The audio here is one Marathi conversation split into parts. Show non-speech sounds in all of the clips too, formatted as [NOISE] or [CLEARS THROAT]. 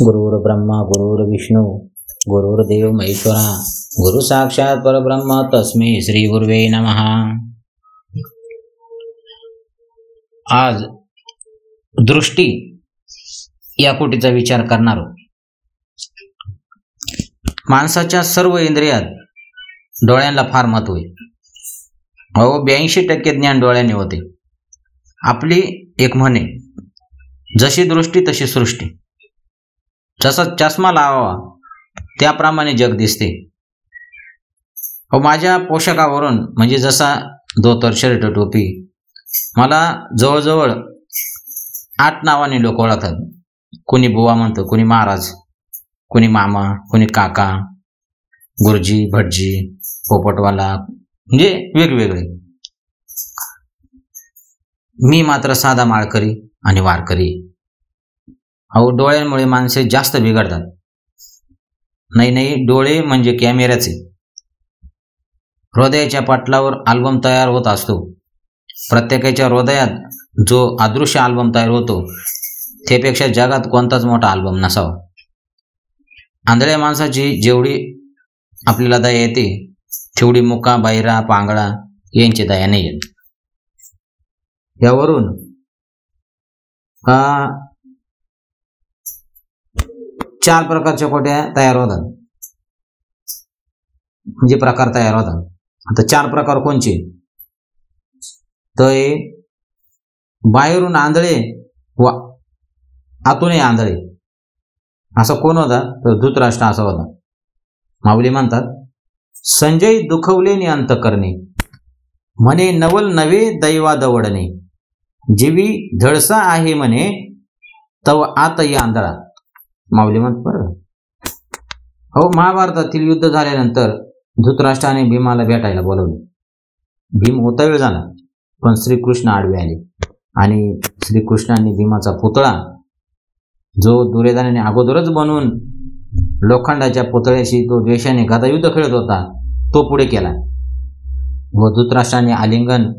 गुरुर् ब्रह्मा गुरुर्विष्णू गुरुर्देव महेश्वरा गुरु साक्षात परब्रह्म तस्मे श्री गुरुवे नमः. आज दृष्टी या कोटीचा विचार करणार माणसाच्या सर्व इंद्रियात डोळ्यांना फार महत्त्व आहे. अहो ब्याऐंशी टक्के ज्ञान डोळ्यांनी होते. आपली एक म्हणे जशी दृष्टी तशी सृष्टी. जसा चष्मा लावावा त्याप्रमाणे जग दिसते. अहो माझ्या पोषाखावरून म्हणजे जसा धोतर शर्ट टोपी मला जवळजवळ आठ नावाने लोक ओळखतात. कोणी बुवा म्हणतं कोणी महाराज कोणी मामा कोणी काका गुरुजी भटजी पोपटवाला म्हणजे वेगवेगळे. मी मात्र साधा माळकरी आणि वारकरी. अहो डोळ्यांमुळे माणसे जास्त बिघडतात. नाही नाही डोळे म्हणजे कॅमेऱ्याचे. हृदयाच्या पाटलावर आल्बम तयार होत असतो. प्रत्येकाच्या हृदयात जो अदृश्य आल्बम तयार होतो त्यापेक्षा जगात कोणताच मोठा आल्बम नसावा. आंधळ्या माणसाची जेवढी आपल्याला दया येते तेवढी मुका बायरा पांगळा यांची दया नाही येत. यावरून हा चार प्रकारच्या कोट्या तयार होतात. म्हणजे प्रकार तयार होतात. आता चार प्रकार कोणचे? तर हे बाहेरून आंधळे वा आतूनही आंधळे. असा कोण होता? तर धृतराष्ट्र असा होता. माऊली म्हणतात संजय दुखवले अंत करणे. म्हणे नवल नवे दैवा दवडणे जीवी धडसा आहे म्हणे तव आतही आंधळा. माऊली म्हणत बरं. हो महाभारतातील युद्ध झाल्यानंतर धृतराष्ट्राने भीमाला भेटायला बोलवले. भीम होता वेळ झाला पण श्रीकृष्ण आडवे आले. आणि श्रीकृष्णांनी भीमाचा पुतळा जो दुर्योधनाने अगोदरच बनवून लोखंडाच्या पुतळ्याशी तो द्वेषाने गदायुद्ध खेळत होता तो पुढे केला. व धृतराष्ट्राने आलिंगन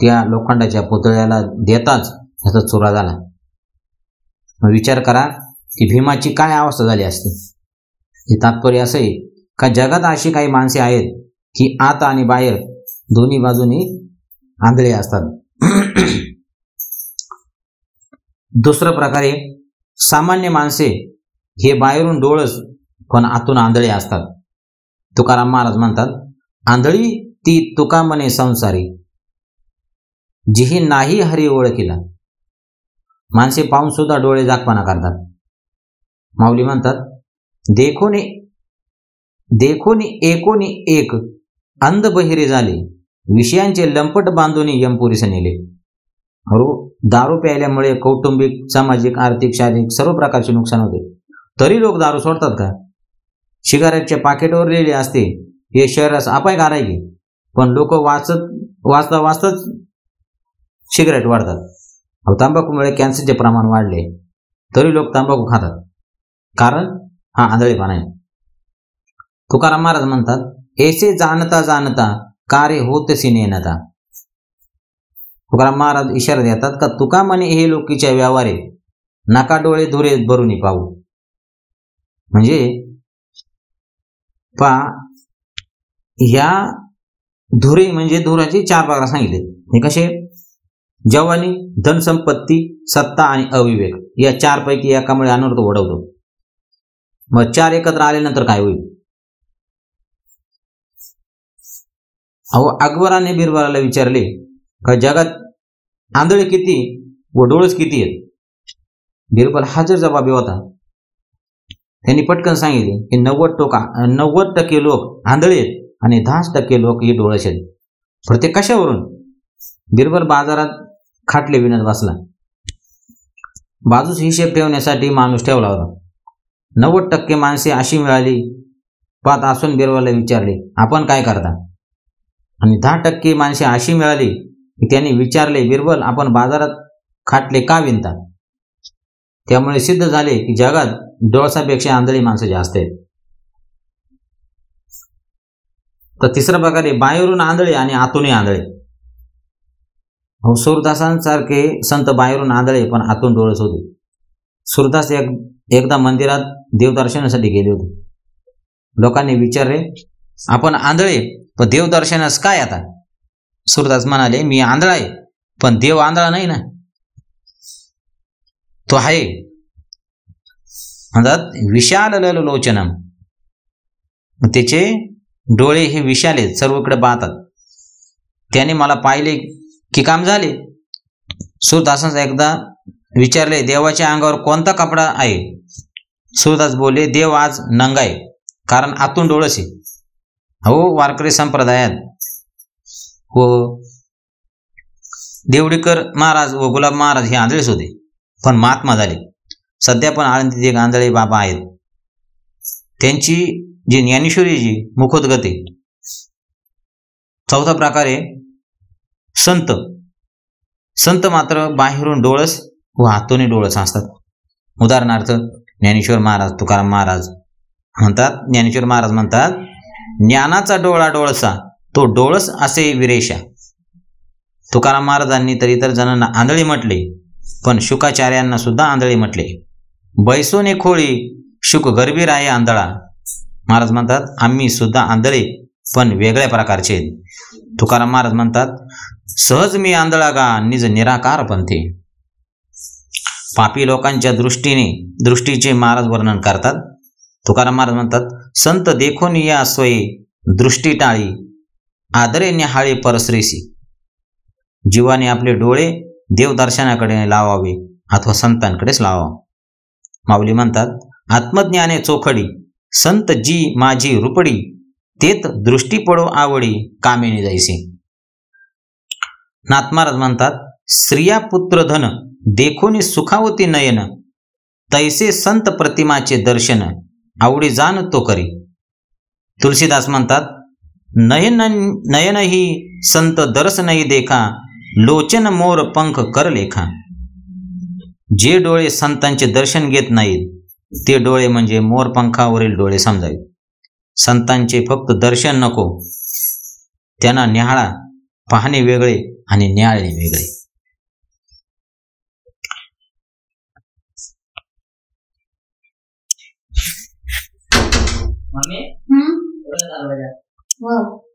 त्या लोखंडाच्या पुतळ्याला देताच त्याचा चुरा झाला. विचार करा की भीमाची काय अवस्था झाली असते? हे तात्पर्य असं आहे का जगात अशी काही माणसे आहेत की आत आणि बाहेर दोन्ही बाजूनी आंधळे असतात? [CLEARS THROAT] दुसरं प्रकारे सामान्य माणसे हे बाहेरून डोळस पण आतून आंधळे असतात. तुकाराम महाराज म्हणतात आंधळी ती तुका म्हणे संसारी जिही नाही हरी ओळखीला. माणसे पाहून सुद्धा डोळे जागपणा करतात. माऊली म्हणतात देखोनी देखोनी एकोनी एक अंध बहिरे झाले. विषयांचे लंपट बांधून यमपुरीस नेले. अरो दारू प्यायल्यामुळे कौटुंबिक सामाजिक आर्थिक शारीरिक सर्व प्रकारचे नुकसान होते. तरी लोक दारू सोडतात का? सिगारेटच्या पाकिटवर लिहिले असते हे शहरास अपायकार आहे पण लोक वाचत वाचता वाचताच सिगारेट वाढतात. अहो तंबाखूमुळे कॅन्सरचे प्रमाण वाढले. तरी लोक तंबाखू खातात. कारण? हा आंधळेपणा आहे तुकाराम महाराज म्हणतात एसे जाणता जाणता कार्य होतसी नेनता तुकाराम महाराज इशारा देतात का तुका म्हणे हे लोकीच्या व्यवहारे नाका डोळे धुरे भरून पाहू. म्हणजे पा ह्या धुरे म्हणजे धुराचे चार प्रकार सांगितले. हे कसे? जवानी धनसंपत्ती सत्ता आणि अविवेक. या चारपैकी एकामुळे अनर्थ ओढवतो. मग चार एकत्र आल्यानंतर काय होईल? अहो अकबराने बिरबलाला विचारले का जगात आंधळे किती व डोळस किती आहेत? बिरबल हजर जबाबी होता. त्यांनी पटकन सांगितले की नव्वद टोका नव्वद टक्के लोक आंधळे आहेत आणि दहा टक्के लोक ही डोळस आहेत. प्रत्येक कशावरून? बिरबल बाजारात खाटले विनत बसला. बाजूस हिशेब ठेवण्यासाठी माणूस ठेवला होता. नव्वद टक्के माणसे अशी मिळाली. पात असून बिरबलला विचारले आपण काय करता? आणि दहा टक्के माणसे अशी मिळाली की त्यांनी विचारले बिरबल आपण बाजारात खाटले का विणतात त्यामुळे सिद्ध झाले की जगात डोळसापेक्षा आंधळी माणसं जास्त आहेत. तर तिसऱ्या प्रकारे बाहेरून आंधळे आणि आतूनही आंधळे. सूरदासांसारखे संत बाहेरून आंधळे पण आतून डोळस होते सुरदास एक एकदा मंदिरात देवदर्शनासाठी गेले होते. लोकांनी विचारले आपण आंधळे? पण देवदर्शनास काय आता? सुरदास म्हणाले मी आंधळा आहे पण देव आंधळा नाही ना. तो आहे. म्हणतात विशाल लोचनम त्याचे डोळे हे विशाल आहेत सर्वकडे पाहतात. त्याने मला पाहिले की काम झाले. सुरदासांचा एकदा विचारले देवाच्या अंगावर कोणता कपडा आहे? सुरदास बोलले देव आज नंगा आहे कारण आतून डोळस आहे हो वारकरी संप्रदायात. व देवडीकर महाराज व गुलाब महाराज हे आंधळेच होते पण महात्मा झाले. सध्या पण आळंदीत एक आंधळे बाबा आहेत. त्यांची जी ज्ञानेश्वरी जी मुखोद्गत आहे. चौथा प्रकारे संत. संत मात्र बाहेरून डोळस व हातोने डोळस असतात उदाहरणार्थ ज्ञानेश्वर महाराज तुकाराम महाराज म्हणतात ज्ञानेश्वर महाराज म्हणतात ज्ञानाचा डोळा डोळसा तो डोळस असे विरेषा तुकाराम महाराजांनी तर इतर जणांना आंधळी म्हटले पण शुकाचार्यांना सुद्धा आंधळी म्हटले. बैसोने खोळी शुक गरबीर आहे आंधळा. महाराज म्हणतात आम्ही सुद्धा आंधळे पण वेगळ्या प्रकारचे. तुकाराम महाराज म्हणतात सहज मी आंधळा गा निज निराकार पंथे पापी लोकांच्या दृष्टीने दृष्टीचे महाराज वर्णन करतात. तुकाराम महाराज म्हणतात संत देखून या स्वये दृष्टी टाळी आदरे न्याहाळे परश्रेसी. जीवाने आपले डोळे देवदर्शनाकडे लावावे अथवा संतांकडेच लावा माऊली म्हणतात आत्मज्ञाने चोखडी संत जी माझी रुपडी तेत दृष्टी पडो आवडी कामेने जायसे. नाथ महाराज म्हणतात स्त्रिया पुत्र धन देखोनी सुखावती नयन तैसे संत प्रतिमाचे दर्शन आवडी जाण तो करी. तुलसीदास म्हणतात नयन नयनही संत दर्शनही देखा लोचन मोर पंख कर लेखा. जे डोळे संतांचे दर्शन घेत नाहीत ते डोळे म्हणजे मोरपंखावरील डोळे समजावे. संतांचे फक्त दर्शन नको त्यांना न्याहाळा पाहणे वेगळे आणि न्याळणे वेगळे. हम्म? हो